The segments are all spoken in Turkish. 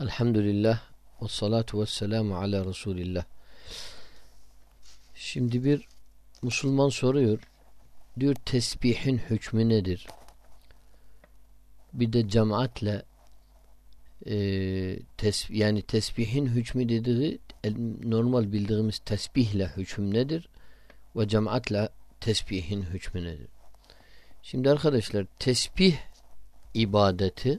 Elhamdülillah ve salatu ve selamu ala Resulillah. Şimdi bir Müslüman soruyor. Diyor tesbihin hükmü nedir? Bir de cemaatle e, tes, yani tesbihin hükmü dediği normal bildiğimiz tesbihle hüküm nedir? Ve cemaatle tesbihin hükmü nedir? Şimdi arkadaşlar tesbih ibadeti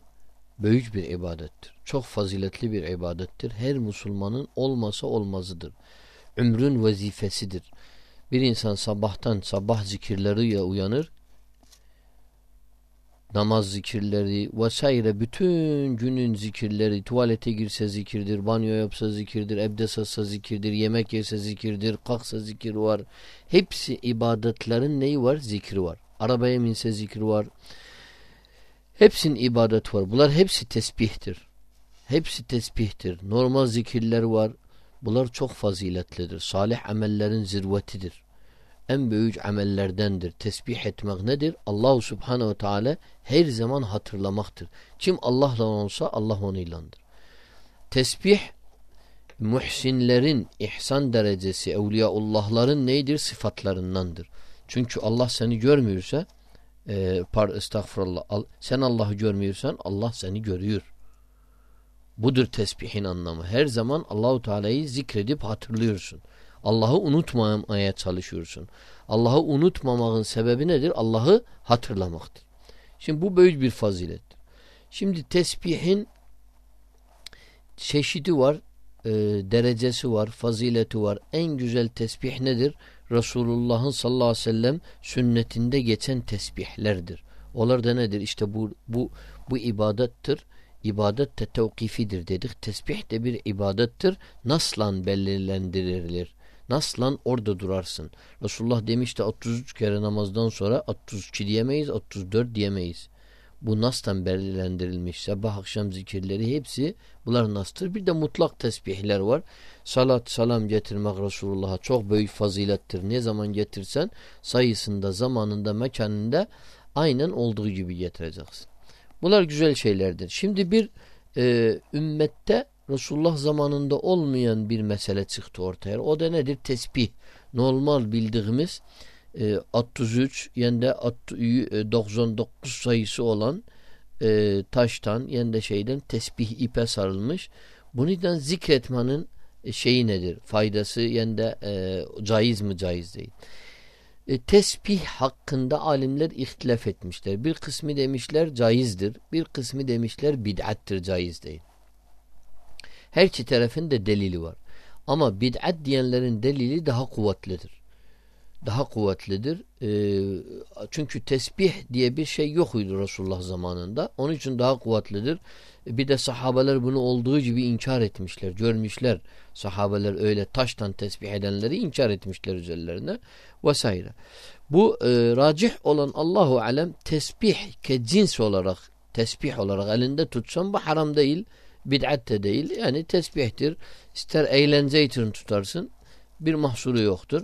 büyük bir ibadettir. Çok faziletli bir ibadettir. Her Müslümanın olmasa olmazıdır. Ömrün vazifesidir. Bir insan sabahtan sabah zikirleriyle uyanır. Namaz zikirleri vesaire bütün günün zikirleri tuvalete girse zikirdir, banyo yapsa zikirdir, ebdes atsa zikirdir, yemek yese zikirdir, kalksa zikir var. Hepsi ibadetlerin neyi var? Zikri var. Arabaya minse zikir var. Hepsinin ibadet var. Bunlar hepsi tesbihtir. Hepsi tesbihtir. Normal zikirler var. Bunlar çok faziletlidir. Salih amellerin zirvetidir. En büyük amellerdendir. Tesbih etmek nedir? Allahu Subhanahu Teala her zaman hatırlamaktır. Kim Allah'la olsa Allah onunladır. Tesbih muhsinlerin ihsan derecesi, evliyaullahların neydir? Sıfatlarındandır. Çünkü Allah seni görmüyorsa e, par estağfurullah sen Allah'ı görmüyorsan Allah seni görüyor. Budur tesbihin anlamı. Her zaman Allahu Teala'yı zikredip hatırlıyorsun. Allah'ı unutmamaya çalışıyorsun. Allah'ı unutmamanın sebebi nedir? Allah'ı hatırlamaktır. Şimdi bu büyük bir fazilettir. Şimdi tesbihin çeşidi var, e, derecesi var, fazileti var. En güzel tesbih nedir? Resulullah'ın sallallahu aleyhi ve sellem sünnetinde geçen tesbihlerdir. Onlar da nedir? İşte bu bu bu ibadettir. İbadet de tevkifidir dedik. Tesbih de bir ibadettir. Naslan belirlendirilir. Naslan orada durarsın. Resulullah demişti 33 kere namazdan sonra 32 diyemeyiz, 34 diyemeyiz. Bu nastan belirlendirilmiş. Sabah akşam zikirleri hepsi bunlar nastır. Bir de mutlak tesbihler var. Salat salam getirmek Resulullah'a çok büyük fazilettir. Ne zaman getirsen sayısında, zamanında, mekanında aynen olduğu gibi getireceksin. Bunlar güzel şeylerdir. Şimdi bir e, ümmette Resulullah zamanında olmayan bir mesele çıktı ortaya. O da nedir? Tesbih. Normal bildiğimiz e, 63 yani de 99 sayısı olan e, taştan yani de şeyden tesbih ipe sarılmış. Bundan zikretmanın e, şeyi nedir? Faydası yani de e, caiz mi caiz değil. E, tesbih hakkında alimler ihtilaf etmişler. Bir kısmı demişler caizdir. Bir kısmı demişler bid'attir caiz değil. Her iki tarafın da delili var. Ama bid'at diyenlerin delili daha kuvvetlidir daha kuvvetlidir. E, çünkü tesbih diye bir şey yokuydu Resulullah zamanında. Onun için daha kuvvetlidir. Bir de sahabeler bunu olduğu gibi inkar etmişler. Görmüşler sahabeler öyle taştan tesbih edenleri inkar etmişler üzerlerine vesaire. Bu e, racih olan Allahu alem tesbih ke cins olarak tesbih olarak elinde tutsan bu haram değil. Bid'at de değil. Yani tesbihtir. İster eğlence için tutarsın. Bir mahsuru yoktur.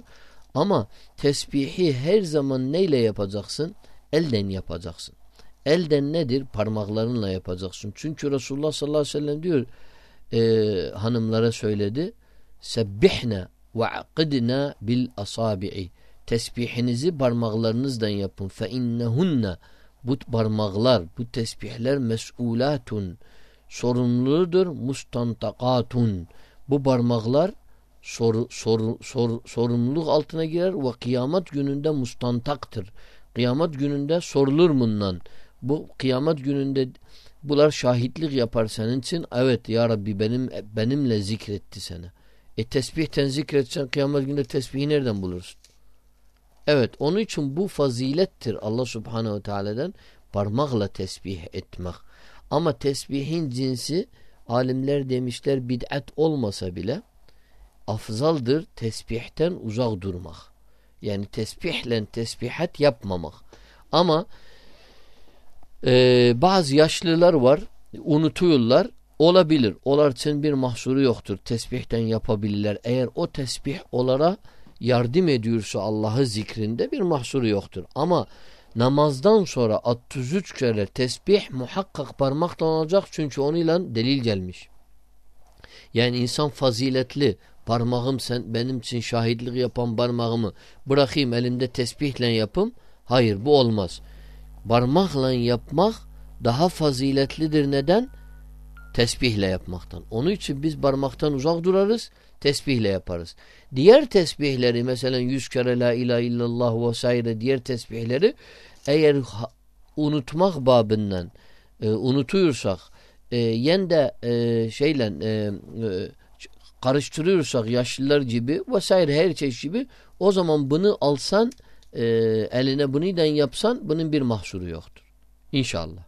Ama tesbihi her zaman neyle yapacaksın? Elden yapacaksın. Elden nedir? Parmaklarınla yapacaksın. Çünkü Resulullah sallallahu aleyhi ve sellem diyor e, hanımlara söyledi sebbihne ve akidna bil asabi'i tesbihinizi parmaklarınızdan yapın fe innehunne bu parmaklar bu tesbihler mes'ulatun sorumludur mustantakatun bu parmaklar sor, sor, sor, sorumluluk altına girer ve kıyamet gününde mustantaktır. Kıyamet gününde sorulur bundan. Bu kıyamet gününde bunlar şahitlik yapar senin için. Evet ya Rabbi benim benimle zikretti seni. E tesbihten zikretsen kıyamet gününde tesbihi nereden bulursun? Evet onun için bu fazilettir Allah subhanehu teala'dan parmakla tesbih etmek. Ama tesbihin cinsi alimler demişler bid'at olmasa bile afzaldır tesbihten uzak durmak. Yani tesbihle tesbihat yapmamak. Ama e, bazı yaşlılar var unutuyorlar. Olabilir. Onlar için bir mahsuru yoktur. Tesbihten yapabilirler. Eğer o tesbih onlara yardım ediyorsa Allah'ı zikrinde bir mahsuru yoktur. Ama namazdan sonra 33 kere tesbih muhakkak parmakla olacak çünkü onunla delil gelmiş. Yani insan faziletli. Parmağım sen benim için şahitlik yapan parmağımı bırakayım elimde tesbihle yapım. Hayır bu olmaz. Parmakla yapmak daha faziletlidir. Neden? Tesbihle yapmaktan. Onun için biz parmaktan uzak durarız. Tesbihle yaparız. Diğer tesbihleri mesela yüz kere la ilahe illallah vesaire diğer tesbihleri eğer unutmak babından e, unutuyorsak e, yen de e, şeyle e, e, karıştırıyorsak yaşlılar gibi vesaire her çeşit gibi o zaman bunu alsan e, eline bunu den yapsan bunun bir mahsuru yoktur. İnşallah.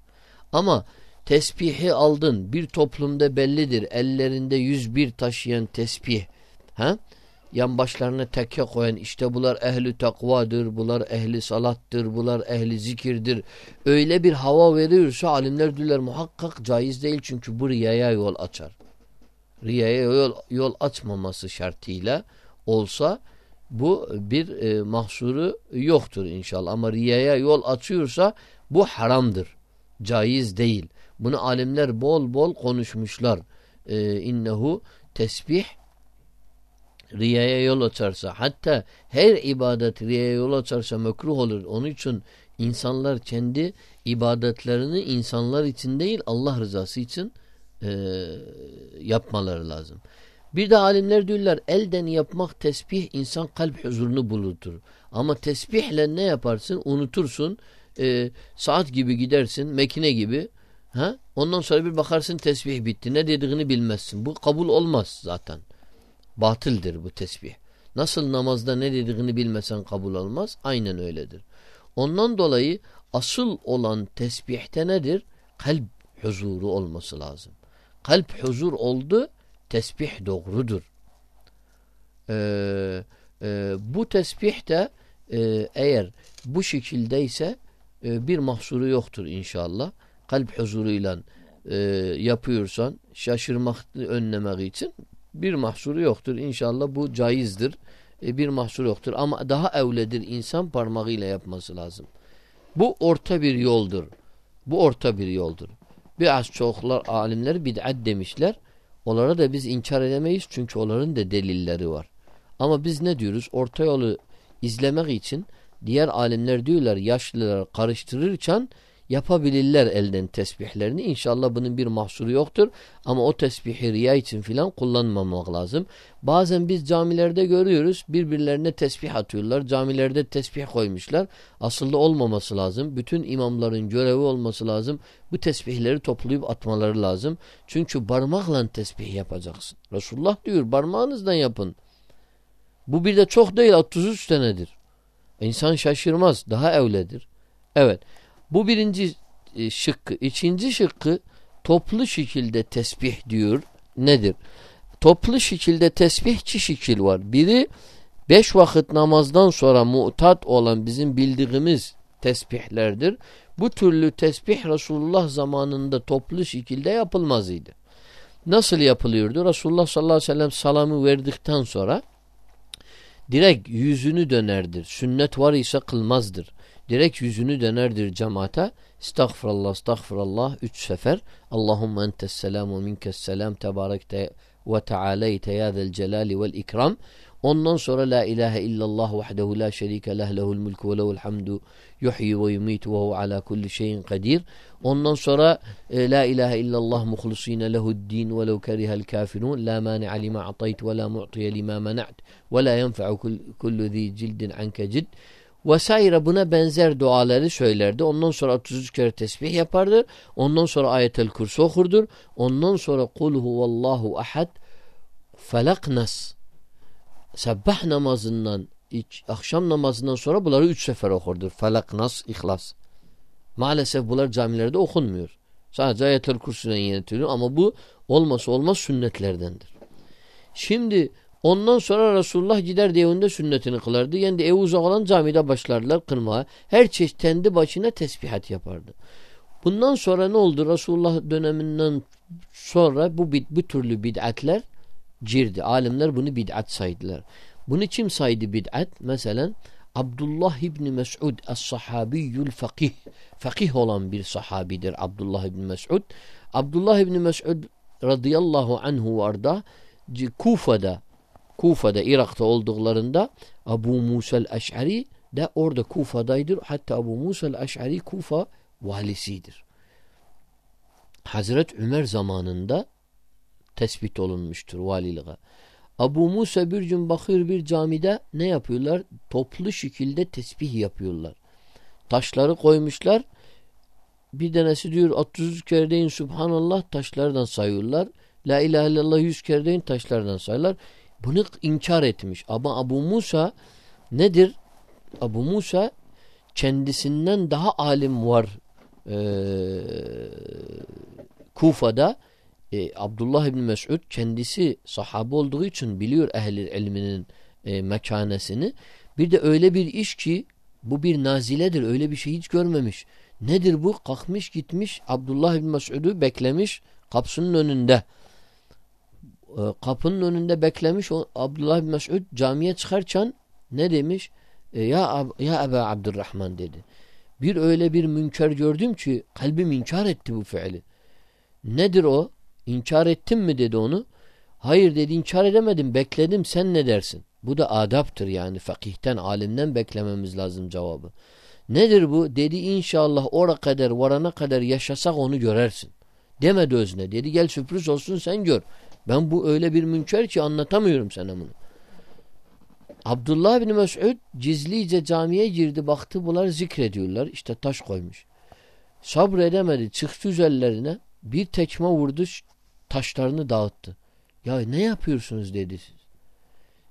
Ama tesbihi aldın bir toplumda bellidir ellerinde yüz bir taşıyan tesbih ha? yan başlarına tekke koyan işte bunlar ehli takvadır, bunlar ehli salattır, bunlar ehli zikirdir. Öyle bir hava veriyorsa alimler diyorlar muhakkak caiz değil çünkü bu riyaya yol açar. Riyaya yol, yol açmaması şartıyla olsa bu bir e, mahsuru yoktur inşallah. Ama riyaya yol açıyorsa bu haramdır. Caiz değil. Bunu alimler bol bol konuşmuşlar. E, innehu tesbih riyaya yol açarsa hatta her ibadet riyaya yol açarsa mekruh olur. Onun için insanlar kendi ibadetlerini insanlar için değil Allah rızası için e, yapmaları lazım. Bir de alimler diyorlar elden yapmak tesbih insan kalp huzurunu bulurdur. Ama tesbihle ne yaparsın? Unutursun. E, saat gibi gidersin. Mekine gibi. Ha? Ondan sonra bir bakarsın tesbih bitti. Ne dediğini bilmezsin. Bu kabul olmaz zaten. Batıldır bu tesbih. Nasıl namazda ne dediğini bilmesen kabul olmaz. Aynen öyledir. Ondan dolayı asıl olan tesbihte nedir? Kalp huzuru olması lazım. Kalp huzur oldu tesbih doğrudur. Ee, e, bu tesbih de e, eğer bu şekildeyse e, bir mahsuru yoktur inşallah. Kalp huzuruyla e, yapıyorsan şaşırmak önlemek için bir mahsuru yoktur. İnşallah bu caizdir. E, bir mahsur yoktur. Ama daha evledir insan parmağıyla yapması lazım. Bu orta bir yoldur. Bu orta bir yoldur. Biraz çoklar alimler bid'at demişler. Onlara da biz inkar edemeyiz çünkü onların da delilleri var. Ama biz ne diyoruz? Orta yolu izlemek için diğer alimler diyorlar yaşlılar karıştırırken yapabilirler elden tesbihlerini. İnşallah bunun bir mahsuru yoktur. Ama o tesbihi riya için filan kullanmamak lazım. Bazen biz camilerde görüyoruz birbirlerine tesbih atıyorlar. Camilerde tesbih koymuşlar. Aslında olmaması lazım. Bütün imamların görevi olması lazım. Bu tesbihleri toplayıp atmaları lazım. Çünkü parmakla tesbih yapacaksın. Resulullah diyor parmağınızdan yapın. Bu bir de çok değil 33 senedir. İnsan şaşırmaz. Daha evledir. Evet. Bu birinci e, şıkkı. İkinci şıkkı toplu şekilde tesbih diyor. Nedir? Toplu şekilde tesbih iki şekil var. Biri beş vakit namazdan sonra mutat olan bizim bildiğimiz tesbihlerdir. Bu türlü tesbih Resulullah zamanında toplu şekilde yapılmazdı. Nasıl yapılıyordu? Resulullah sallallahu aleyhi ve sellem salamı verdikten sonra direkt yüzünü dönerdir. Sünnet var ise kılmazdır direkt yüzünü dönerdir cemaate. Estağfurullah, estağfurullah üç sefer. Allahümme entes selamu minkes selam tebarekte ve tealeyte ya zel celali vel ikram. Ondan sonra la ilahe illallah vahdehu la şerike leh lehul mulku ve lehul hamdu yuhyi ve yumitu ve hu ala kulli şeyin kadir. Ondan sonra e, la ilahe illallah muhlisine lehu'd-din ve lev kerihel kafirun la mani'a lima atayt ve la mu'tiye lima mena'at ve la yenfa'u kullu zi cildin anke cidd vesaire buna benzer duaları söylerdi. Ondan sonra 33 kere tesbih yapardı. Ondan sonra ayetel kursu okurdur. Ondan sonra kul huvallahu ahad felak nas sabah namazından akşam namazından sonra bunları üç sefer okurdur. Felak nas ihlas. Maalesef bunlar camilerde okunmuyor. Sadece ayetel kursuna yönetiliyor ama bu olması olmaz sünnetlerdendir. Şimdi Ondan sonra Resulullah gider evinde sünnetini kılardı. Yani ev uzak olan camide başlarlar kırmaya. Her çeşit kendi başına tesbihat yapardı. Bundan sonra ne oldu? Resulullah döneminden sonra bu bu türlü bid'atler girdi. Alimler bunu bid'at saydılar. Bunu kim saydı bid'at? Mesela Abdullah İbni Mes'ud Es-Sahabiyyul Fakih Fakih olan bir sahabidir Abdullah İbni Mes'ud. Abdullah İbni Mes'ud radıyallahu anhu varda Kufa'da Kufa'da Irak'ta olduklarında Abu Musa el-Eş'ari de orada Kufa'daydır. Hatta Abu Musa el-Eş'ari Kufa valisidir. Hazret Ömer zamanında tespit olunmuştur valiliğe. Abu Musa bir gün bakıyor bir camide ne yapıyorlar? Toplu şekilde tesbih yapıyorlar. Taşları koymuşlar. Bir tanesi diyor 30 kere deyin Subhanallah taşlardan sayıyorlar. La ilahe illallah 100 kere deyin taşlardan sayıyorlar. Bunu inkar etmiş. Ama Abu Musa nedir? Abu Musa kendisinden daha alim var ee, Kufa'da e, Abdullah İbni Mesud kendisi sahabe olduğu için biliyor ehli ilminin e, mekanesini. Bir de öyle bir iş ki bu bir naziledir. Öyle bir şey hiç görmemiş. Nedir bu? Kalkmış gitmiş Abdullah İbni Mesud'u beklemiş kapısının önünde. E, kapının önünde beklemiş o, Abdullah İbni Mesud camiye çıkarken ne demiş? E, ya ya Eba Abdurrahman dedi. Bir öyle bir münker gördüm ki kalbim inkar etti bu fiili. Nedir o? İnkar ettin mi dedi onu. Hayır dedi inkar edemedim bekledim sen ne dersin? Bu da adaptır yani fakihten alimden beklememiz lazım cevabı. Nedir bu? Dedi inşallah ora kadar varana kadar yaşasak onu görersin. Demedi özne. Dedi gel sürpriz olsun sen gör. Ben bu öyle bir münker ki anlatamıyorum sana bunu. Abdullah bin Mesud cizlice camiye girdi baktı bunlar zikrediyorlar. İşte taş koymuş. Sabredemedi çıktı üzerlerine bir tekme vurdu taşlarını dağıttı. Ya ne yapıyorsunuz dedi siz.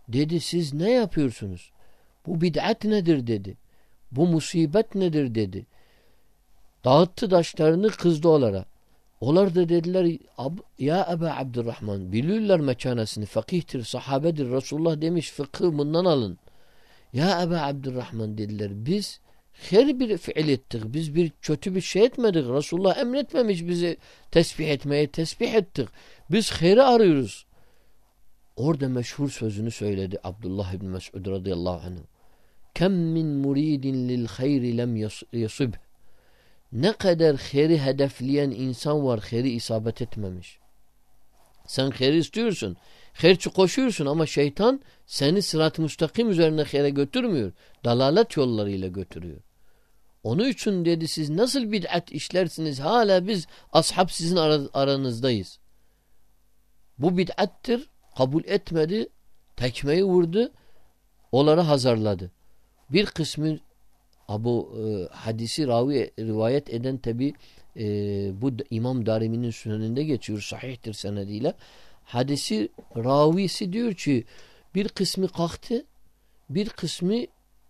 Dedi siz ne yapıyorsunuz? Bu bid'at nedir dedi. Bu musibet nedir dedi. Dağıttı taşlarını kızdı onlara. Onlar da dediler ya Ebu Abdurrahman biliyorlar mekanasını fakihtir sahabedir Resulullah demiş fıkhı bundan alın. Ya Ebu Abdurrahman dediler biz her bir fiil ettik. Biz bir kötü bir şey etmedik. Resulullah emretmemiş bizi tesbih etmeye. Tesbih ettik. Biz hayri arıyoruz. Orada meşhur sözünü söyledi Abdullah ibn Mesud radıyallahu anh. Kem min muridin lil hayri lem yasib. Ne kadar hayri hedefleyen insan var hayri isabet etmemiş. Sen hayri istiyorsun. Hayırçı koşuyorsun ama şeytan seni sırat-ı müstakim üzerine hayre götürmüyor. Dalalet yollarıyla götürüyor. Onun için dedi siz nasıl bid'at işlersiniz hala biz ashab sizin aranızdayız. Bu bid'attir kabul etmedi tekmeyi vurdu onları hazırladı. Bir kısmı bu e, hadisi ravi rivayet eden tabi e, bu İmam Darimi'nin süneninde geçiyor sahihtir senediyle. Hadisi ravisi diyor ki bir kısmı kalktı bir kısmı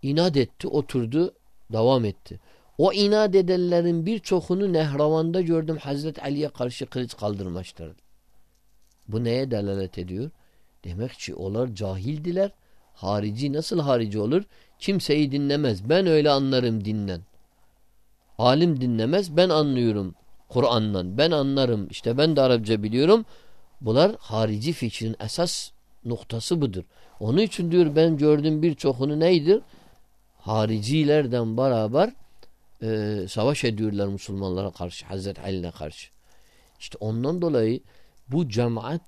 inat etti oturdu devam etti. O inat edenlerin birçokunu Nehravan'da gördüm Hazreti Ali'ye karşı kılıç kaldırmışlardı. Bu neye delalet ediyor? Demek ki onlar cahildiler. Harici nasıl harici olur? Kimseyi dinlemez. Ben öyle anlarım dinden. Alim dinlemez. Ben anlıyorum Kur'an'dan. Ben anlarım. İşte ben de Arapça biliyorum. Bunlar harici fikrin esas noktası budur. Onun için diyor ben gördüm birçokunu neydir? Haricilerden beraber e, savaş ediyorlar Müslümanlara karşı. Hazreti Ali'ne karşı. İşte ondan dolayı bu cemaat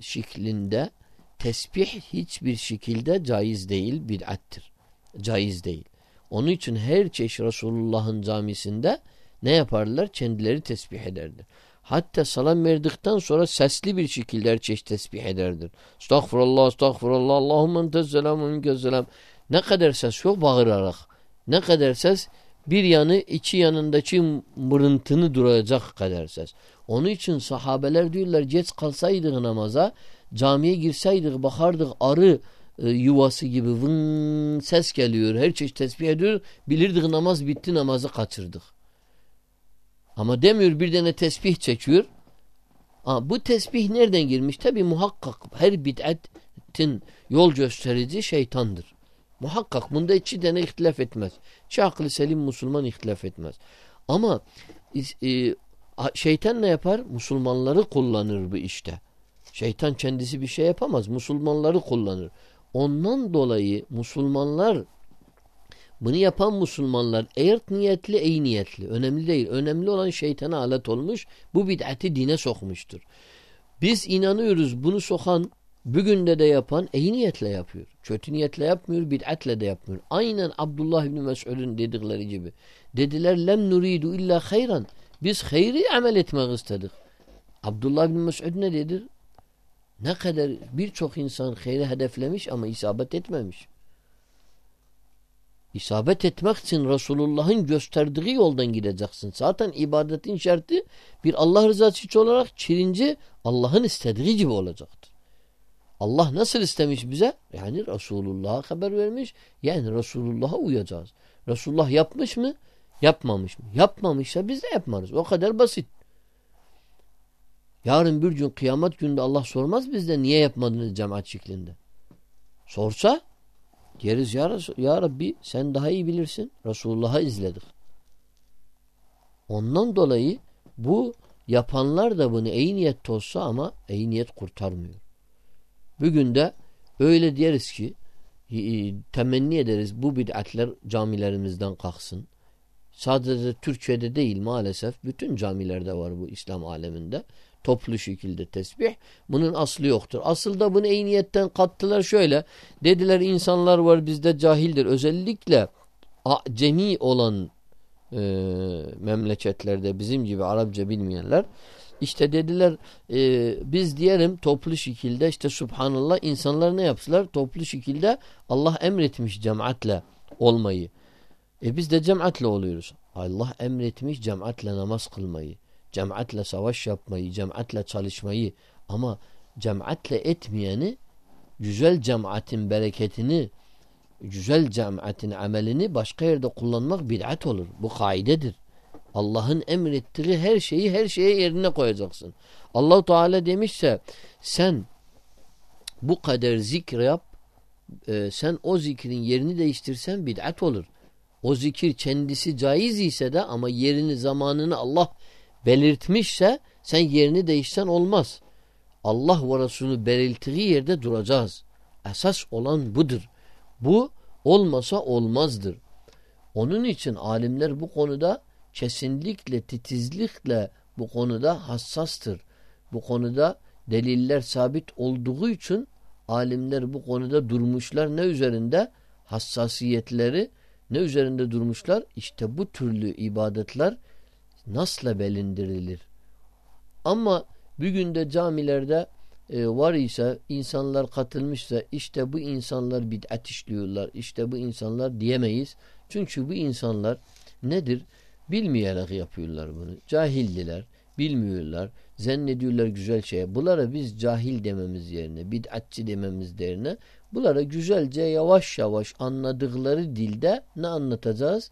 şeklinde tesbih hiçbir şekilde caiz değil, bid'attir. Caiz değil. Onun için her çeşit Resulullah'ın camisinde ne yaparlar? Kendileri tesbih ederler. Hatta salam verdikten sonra sesli bir şekilde her çeşit tesbih ederdir. Estağfurullah, estağfurullah, Allahümme entezselam, Ne kadar ses yok bağırarak. Ne kadar ses bir yanı iki yanındaki mırıntını duracak kadar ses. Onun için sahabeler diyorlar geç kalsaydık namaza camiye girseydik bakardık arı e, yuvası gibi vın ses geliyor. Her çeşit tesbih ediyor. Bilirdik namaz bitti namazı kaçırdık. Ama demiyor bir tane tesbih çekiyor. Ha, bu tesbih nereden girmiş? Tabi muhakkak her bid'atin yol gösterici şeytandır. Muhakkak bunda iki tane ihtilaf etmez. Çi aklı selim Müslüman ihtilaf etmez. Ama e, şeytan ne yapar? Müslümanları kullanır bu işte. Şeytan kendisi bir şey yapamaz. Müslümanları kullanır. Ondan dolayı Müslümanlar bunu yapan Müslümanlar eğer niyetli iyi niyetli. Önemli değil. Önemli olan şeytana alet olmuş. Bu bid'ati dine sokmuştur. Biz inanıyoruz bunu sokan Bugün de de yapan iyi niyetle yapıyor. Kötü niyetle yapmıyor, bid'atle de yapmıyor. Aynen Abdullah İbni Mes'ud'un dedikleri gibi. Dediler lem nuridu illa hayran. Biz hayri amel etmek istedik. Abdullah İbni Mes'ud ne dedir? Ne kadar birçok insan hayri hedeflemiş ama isabet etmemiş. İsabet etmek için Resulullah'ın gösterdiği yoldan gideceksin. Zaten ibadetin şartı bir Allah rızası için olarak çirinci Allah'ın istediği gibi olacaktır. Allah nasıl istemiş bize? Yani Resulullah'a haber vermiş. Yani Resulullah'a uyacağız. Resulullah yapmış mı? Yapmamış mı? Yapmamışsa biz de yapmarız. O kadar basit. Yarın bir gün kıyamet günde Allah sormaz bizde niye yapmadınız cemaat şeklinde. Sorsa deriz ya, Resul, ya Rabbi sen daha iyi bilirsin. Resulullah'ı izledik. Ondan dolayı bu yapanlar da bunu iyi niyette olsa ama iyi niyet kurtarmıyor. Bugün de öyle deriz ki temenni ederiz bu bid'atler camilerimizden kalksın. Sadece Türkiye'de değil maalesef bütün camilerde var bu İslam aleminde. Toplu şekilde tesbih. Bunun aslı yoktur. Asıl da bunu iyi niyetten kattılar şöyle. Dediler insanlar var bizde cahildir. Özellikle cemi olan e, memleketlerde bizim gibi Arapça bilmeyenler işte dediler e, biz diyelim toplu şekilde işte subhanallah insanlar ne yapsınlar? Toplu şekilde Allah emretmiş cemaatle olmayı. E biz de cemaatle oluyoruz. Allah emretmiş cemaatle namaz kılmayı, cemaatle savaş yapmayı, cemaatle çalışmayı ama cemaatle etmeyeni güzel cemaatin bereketini güzel cemaatin amelini başka yerde kullanmak bid'at olur. Bu kaidedir. Allah'ın emrettiği her şeyi her şeye yerine koyacaksın. Allah Teala demişse sen bu kadar zikr yap e, sen o zikrin yerini değiştirsen bid'at olur. O zikir kendisi caiz ise de ama yerini zamanını Allah belirtmişse sen yerini değişsen olmaz. Allah ve Resulü belirttiği yerde duracağız. Esas olan budur. Bu olmasa olmazdır. Onun için alimler bu konuda kesinlikle titizlikle bu konuda hassastır. Bu konuda deliller sabit olduğu için alimler bu konuda durmuşlar. Ne üzerinde? Hassasiyetleri ne üzerinde durmuşlar? İşte bu türlü ibadetler nasla belindirilir. Ama bugün de camilerde e, var ise insanlar katılmışsa işte bu insanlar bid'at işliyorlar. İşte bu insanlar diyemeyiz. Çünkü bu insanlar nedir? Bilmeyerek yapıyorlar bunu. Cahildiler. Bilmiyorlar. Zannediyorlar güzel şeye. Bunlara biz cahil dememiz yerine, bid'atçı dememiz yerine bunlara güzelce yavaş yavaş anladıkları dilde ne anlatacağız?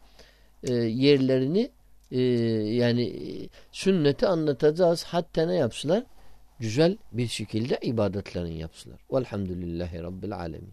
E, yerlerini e, yani sünneti anlatacağız. Hatta ne yapsınlar? Güzel bir şekilde ibadetlerini yapsınlar. Velhamdülillahi Rabbil Alemin.